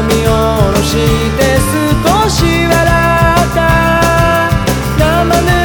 見下ろして少し笑った。生ぬ